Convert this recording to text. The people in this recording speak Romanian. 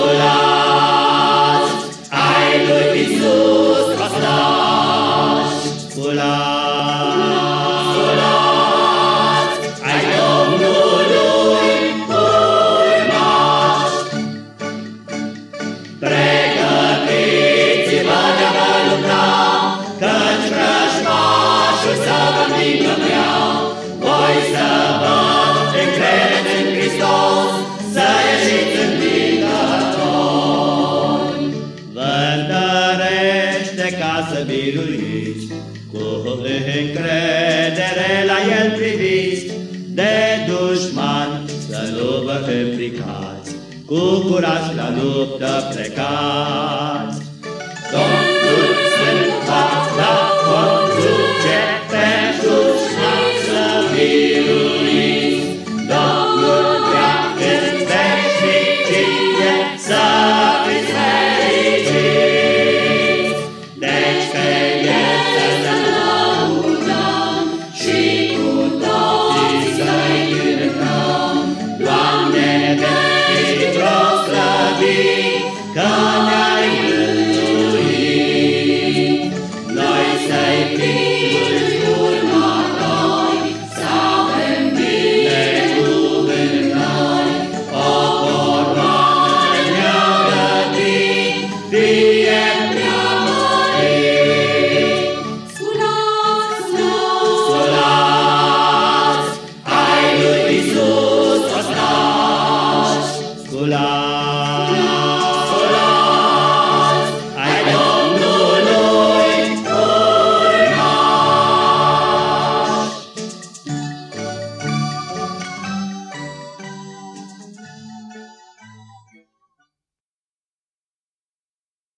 consolați, ai lui Iisus consolați, să biruiți, cu încredere la el priviți, de dușman să nu vă împlicați, cu curaj la luptă plecați. Domnul Sfânt va da conduce pe dușman să biruiți, Domnul să